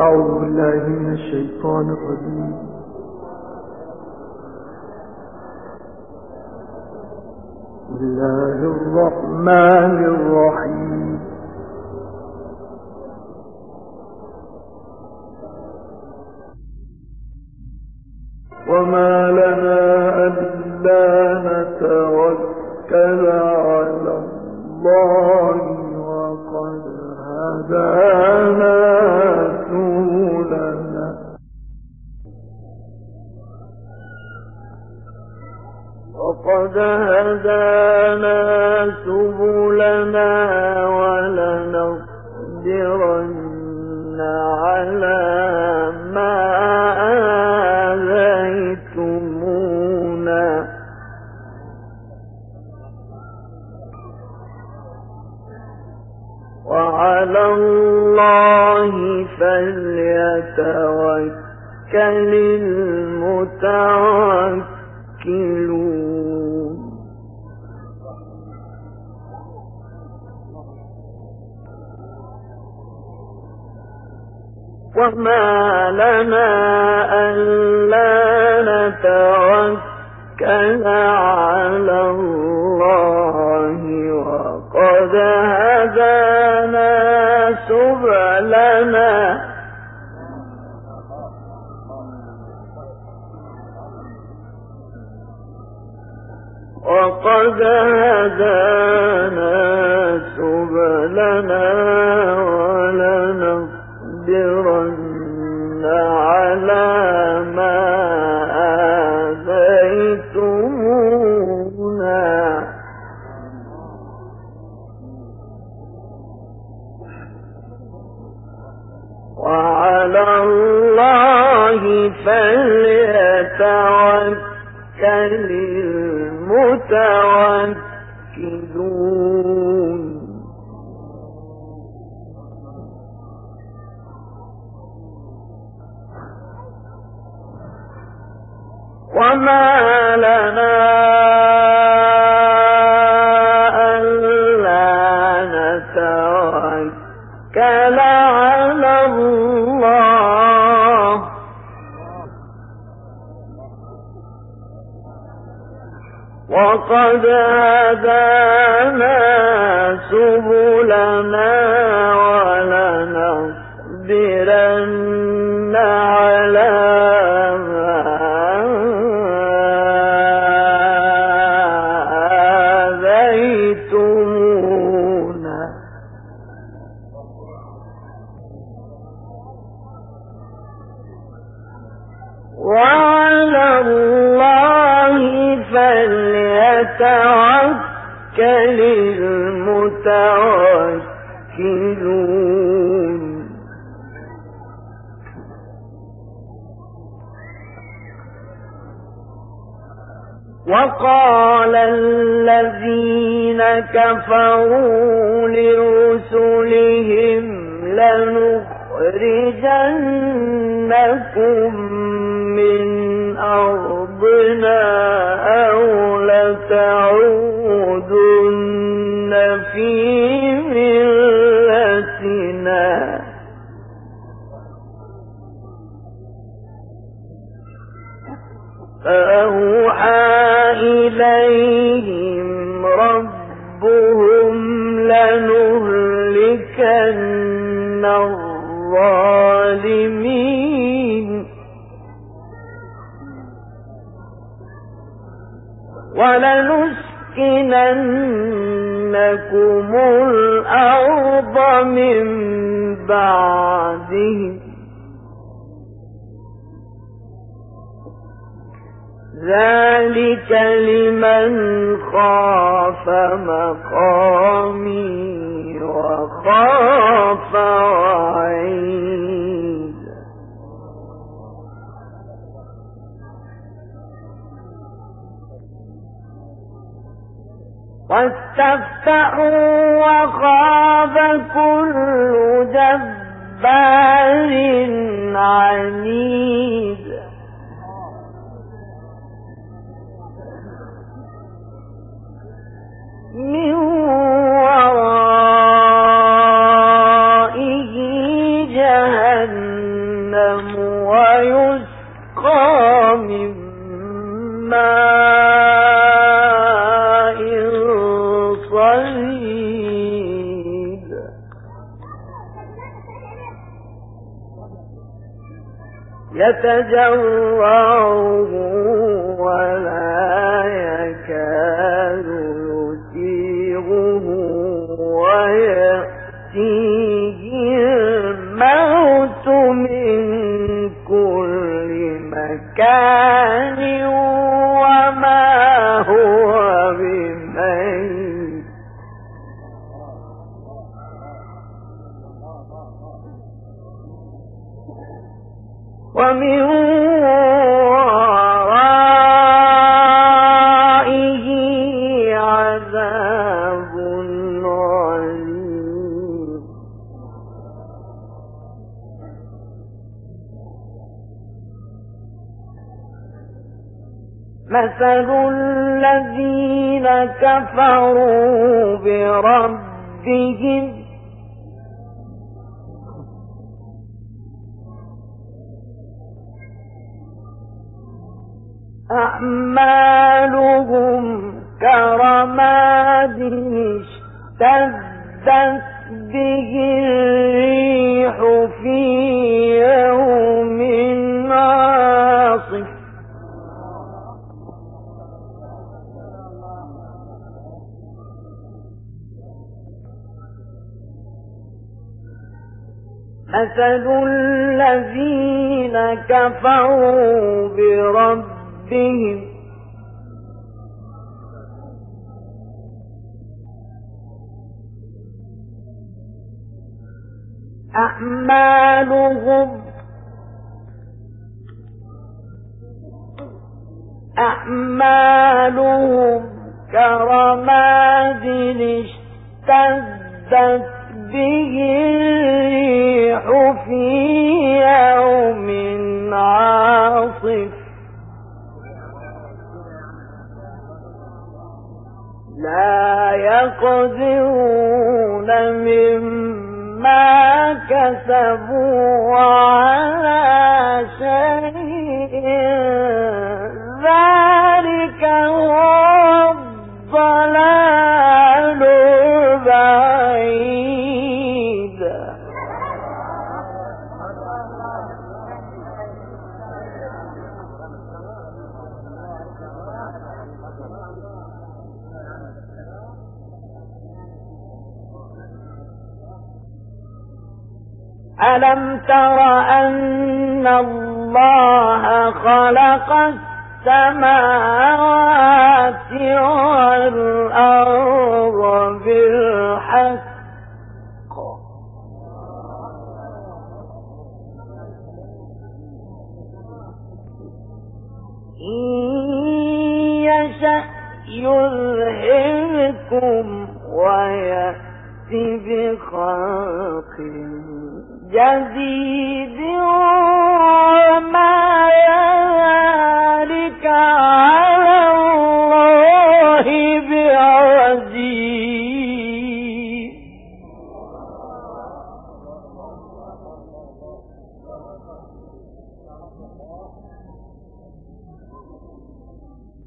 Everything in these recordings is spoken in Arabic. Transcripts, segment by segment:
أعوذ بالله من الشيطان الرجيم. بسم الله الرحمن الرحيم. وما لنا ألا نتوكل على الله. وقد هدانا سبلنا ولنصبرن على ما آذيتمونا وعلى الله فليتوكل المتوكلون وقال الذين كفروا لرسلهم لنخرجنكم من أرضنا. الظالمين. ولنسكننكم الأرض من بعدهم ذلك لمن خاف مقامي. وخاف وعيد واستفتحوا وخاب كل جبار عنيد. يتجرعه الريح في يوم مثل الذين كفروا بربهم أعمالهم. أعمالهم كرماد اشتدت به الريح في يوم عاصف. لا يقدرون مما كسبوا على ألم تر أن الله خلق السماوات والأرض بالحق يشأ يذهبكم ويأتي بخلق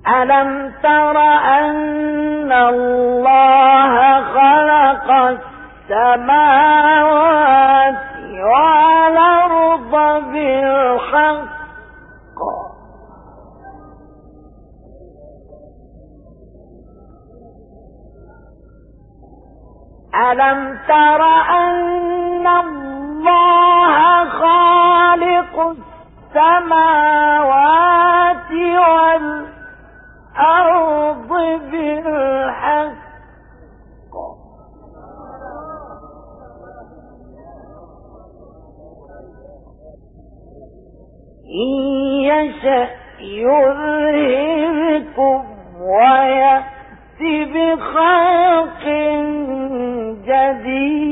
ألم تر أن الله خلق السماوات بالحق. ألم تر أن الله خالق السماوات والأرض بالحق؟ يشأ يذهبكم ويأتي بخلق جديد.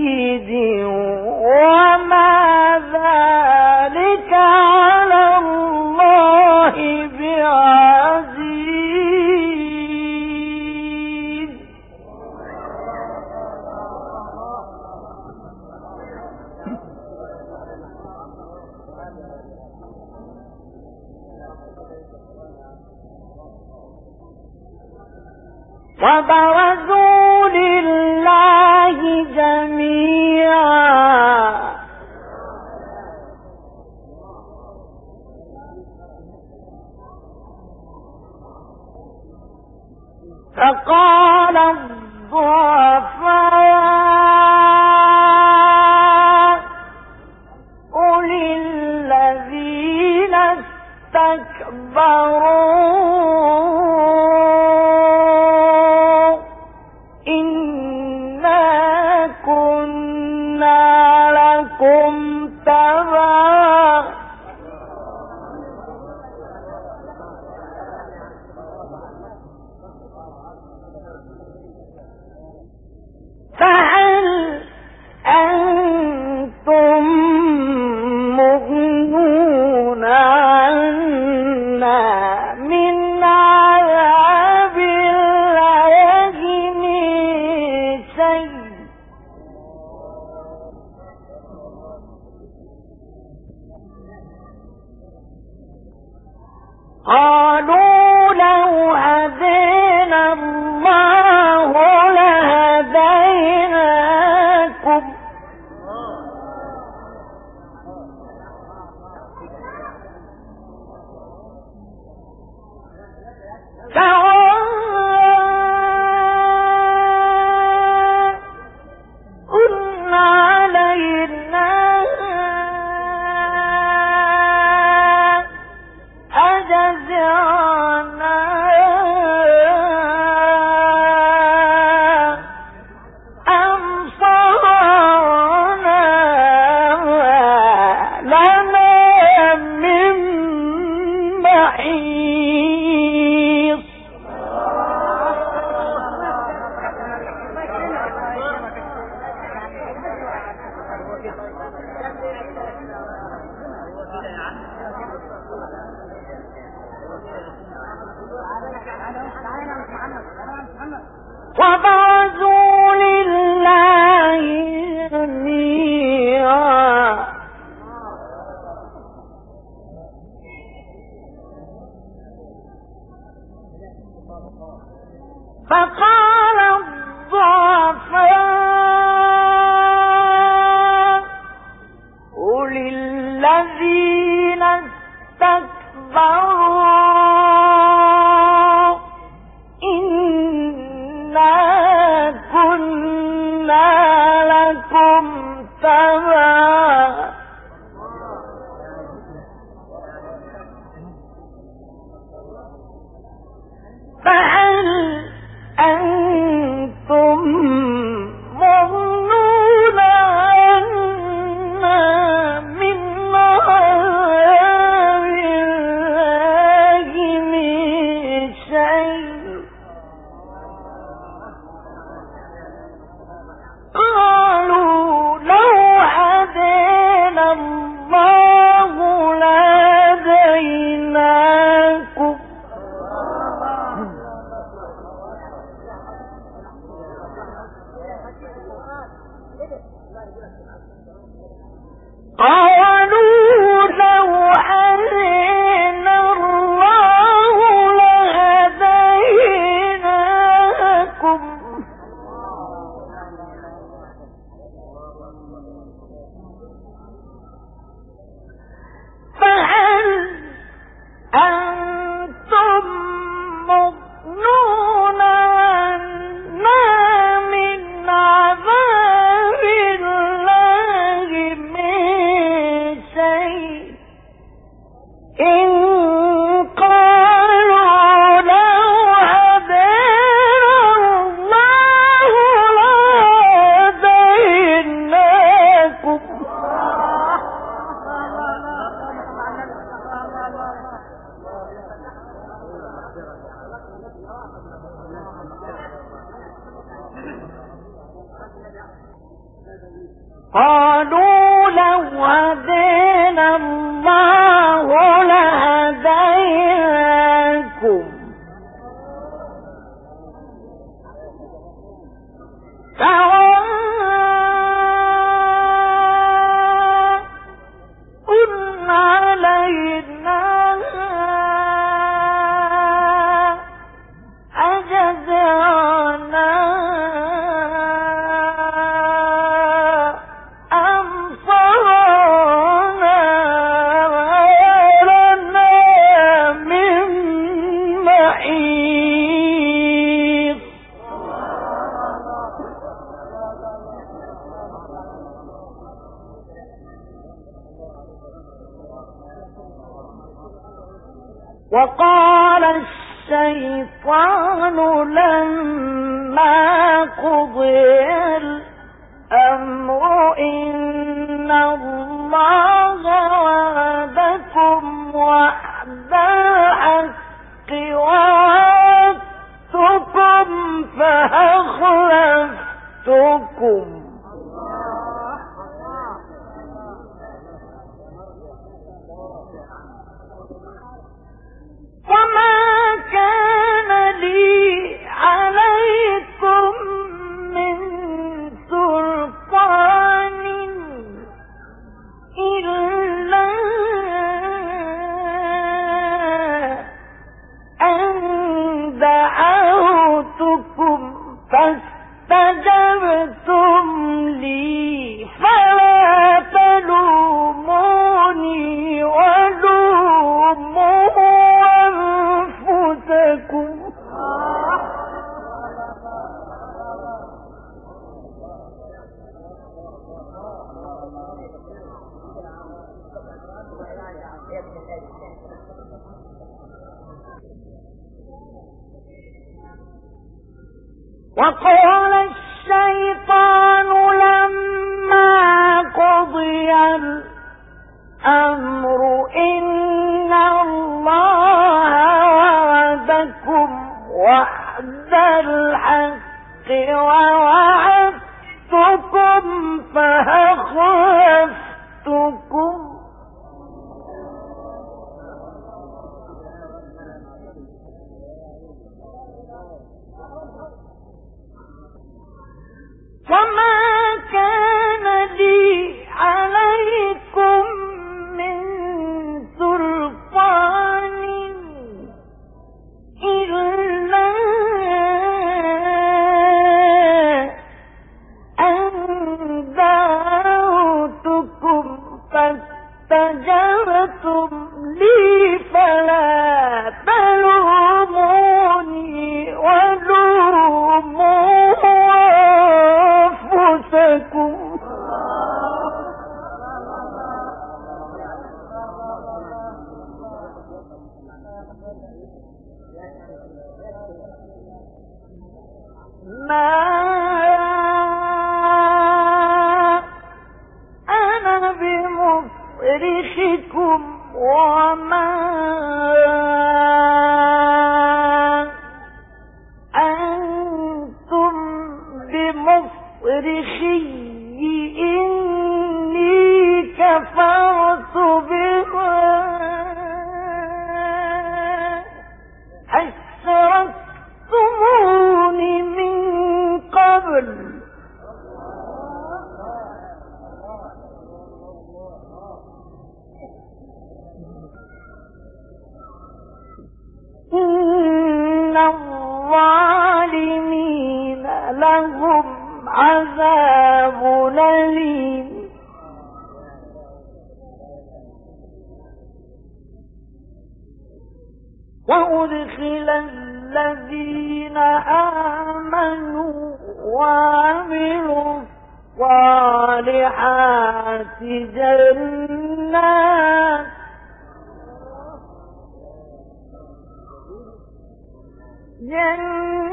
Oh. جنات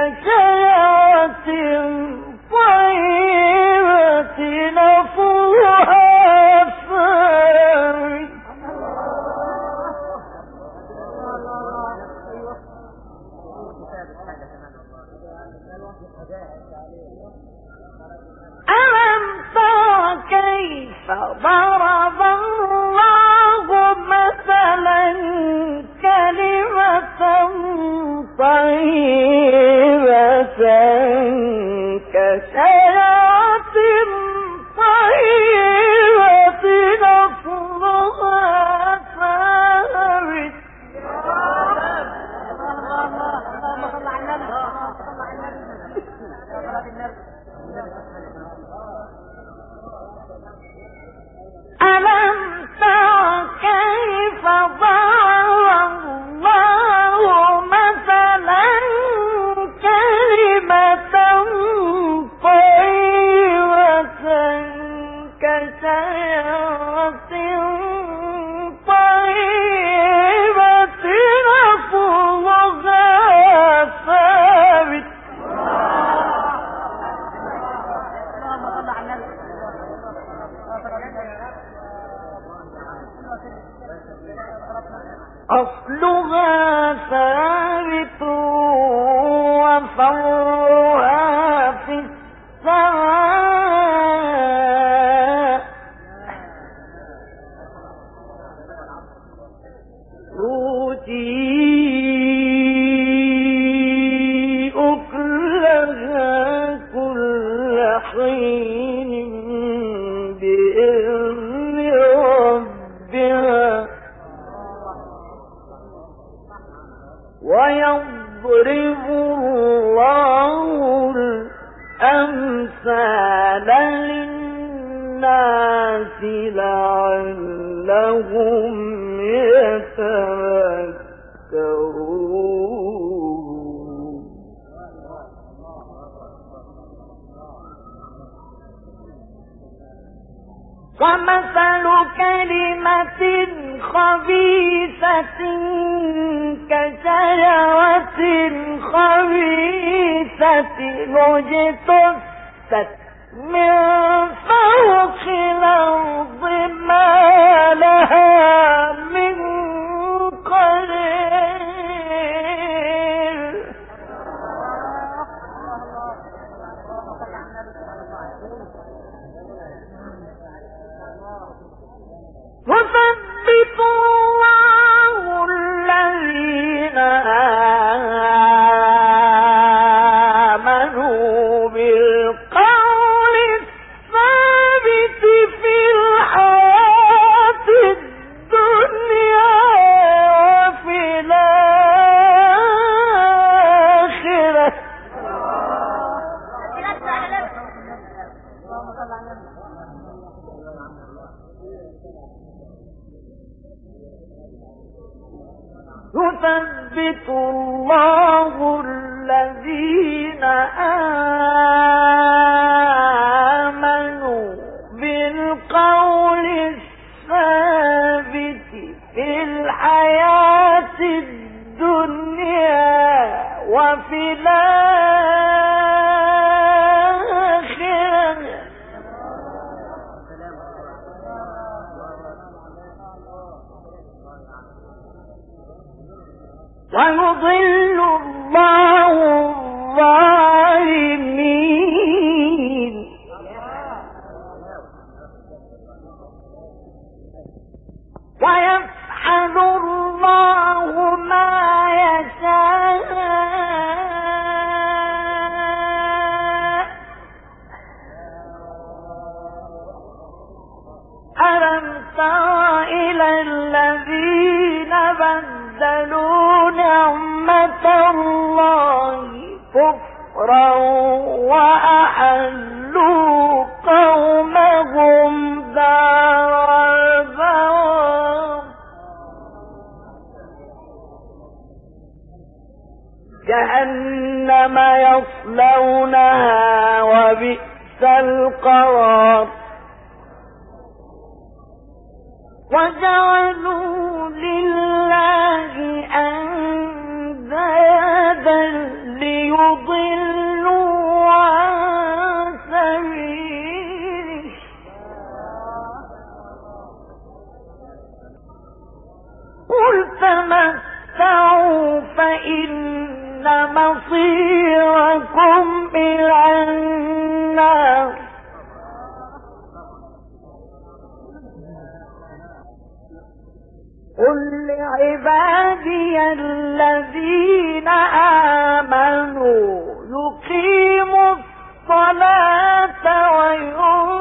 كشجرة القرار. وجعلوا لله أندادا ليضلوا عن سبيله. قل تمتعوا فإن مصيركم إلى عبادي الذين آمنوا يقيموا الصلاة ويؤمنوا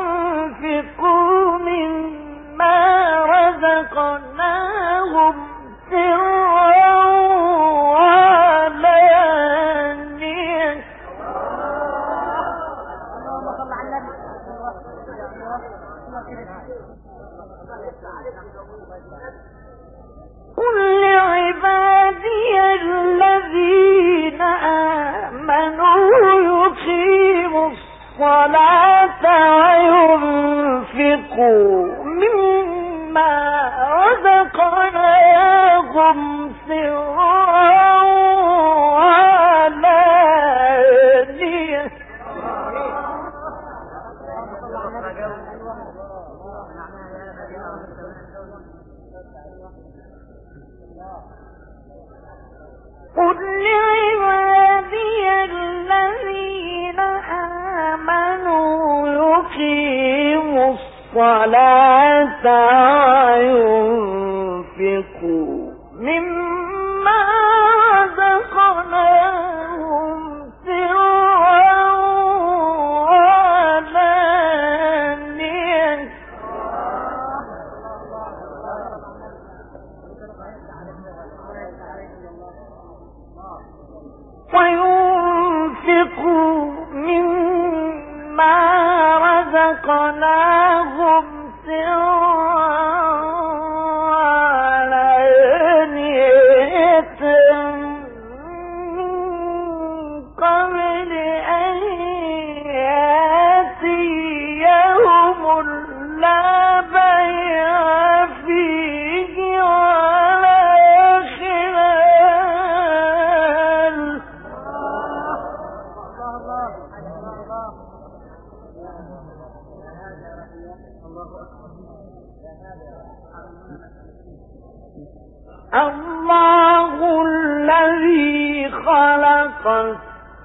وأنفقوا مما رزقناكم سرا وعلانية. قل الصلاة وينفق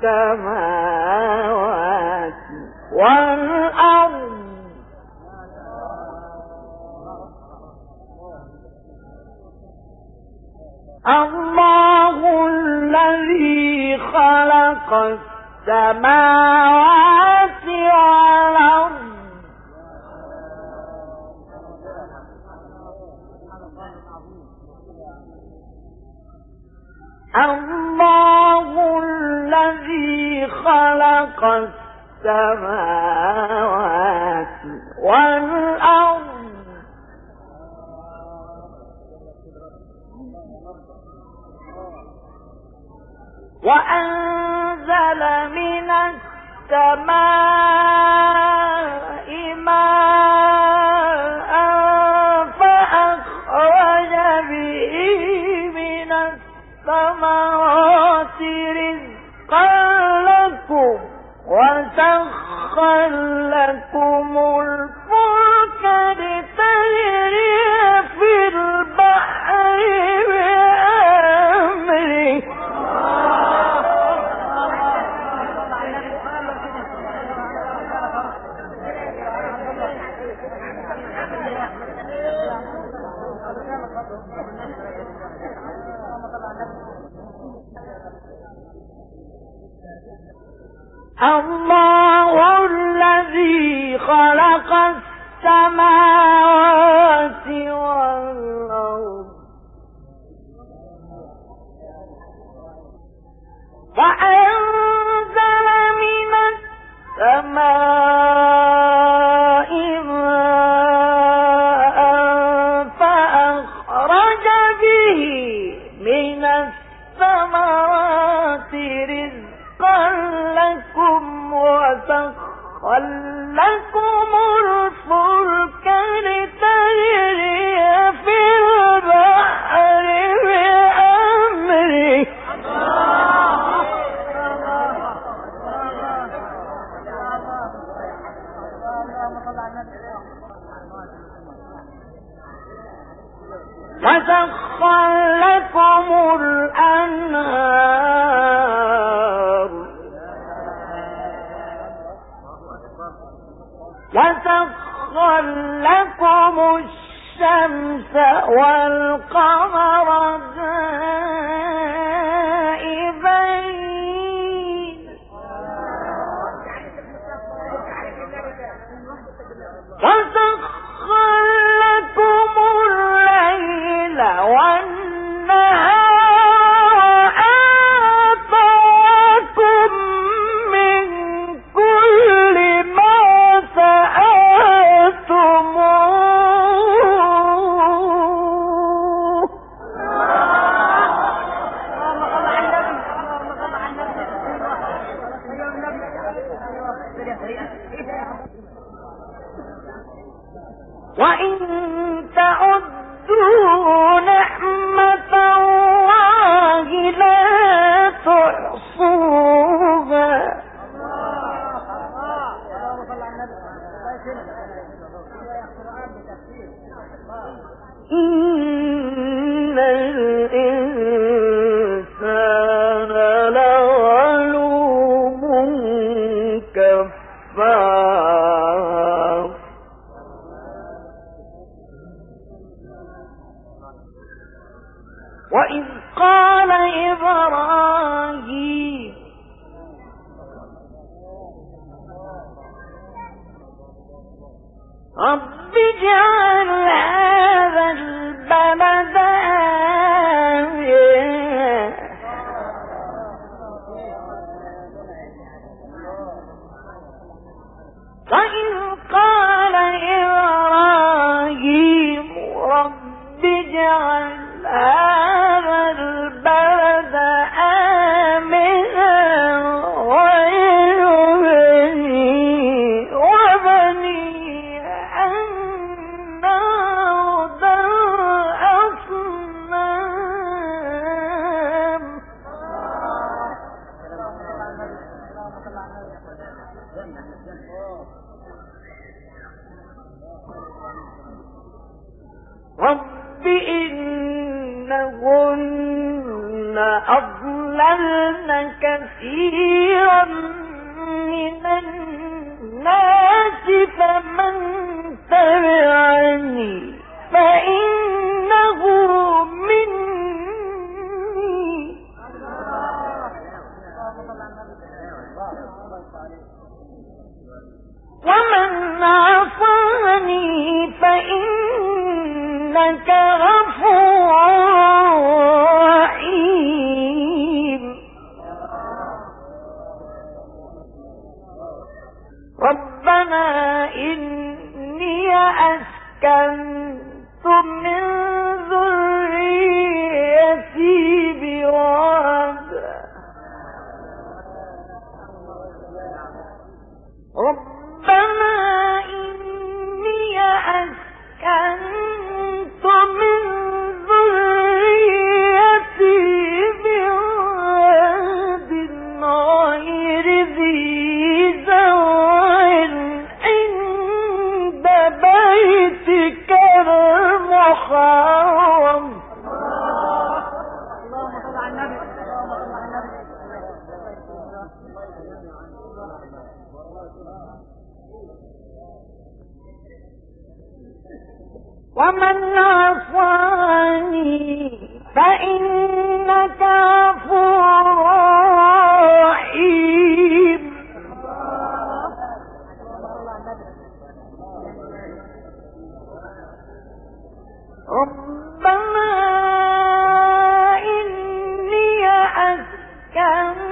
السماوات والأرض. الله الذي خلق السماوات خلق السماوات والأرض. وأنزل من السماء وسخر لكم الأرض كم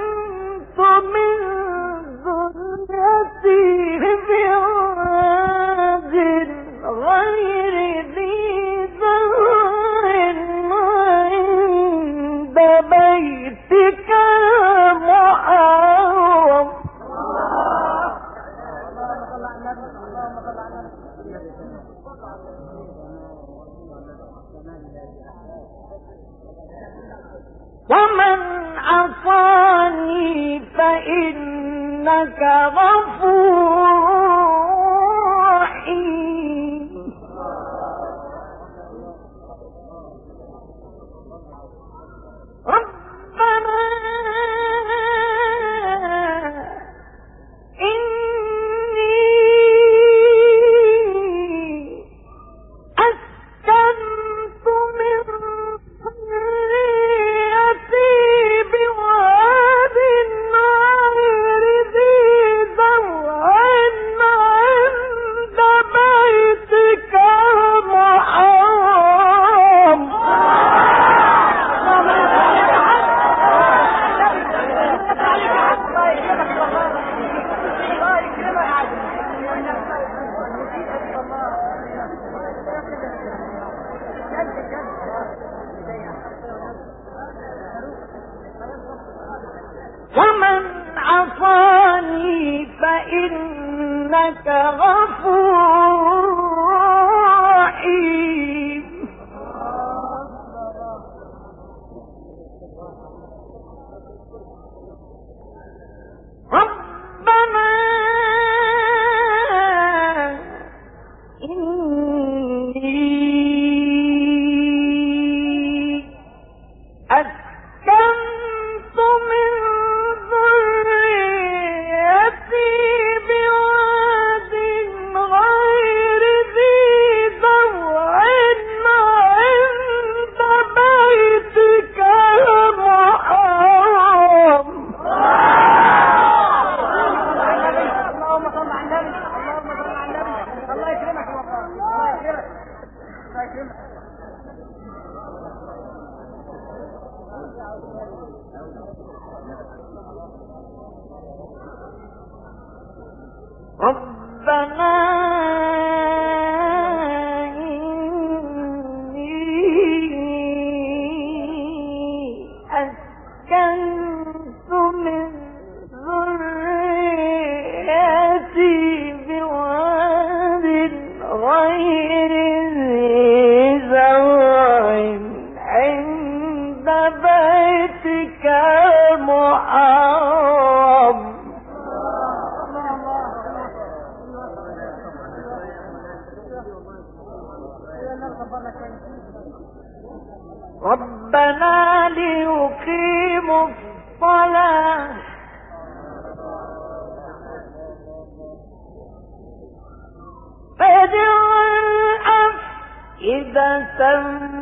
أفئدة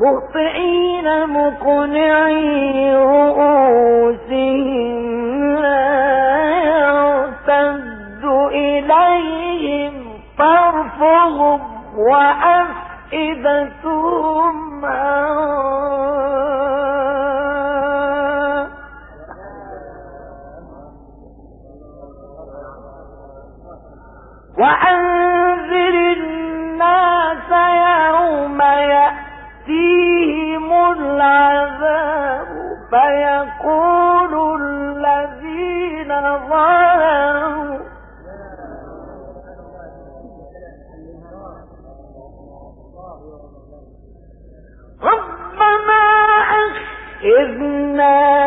مهطعين مقنعي رؤوسهم لا يرتد إليهم طرفهم وأفئدتهم وأن ربنا أخذنا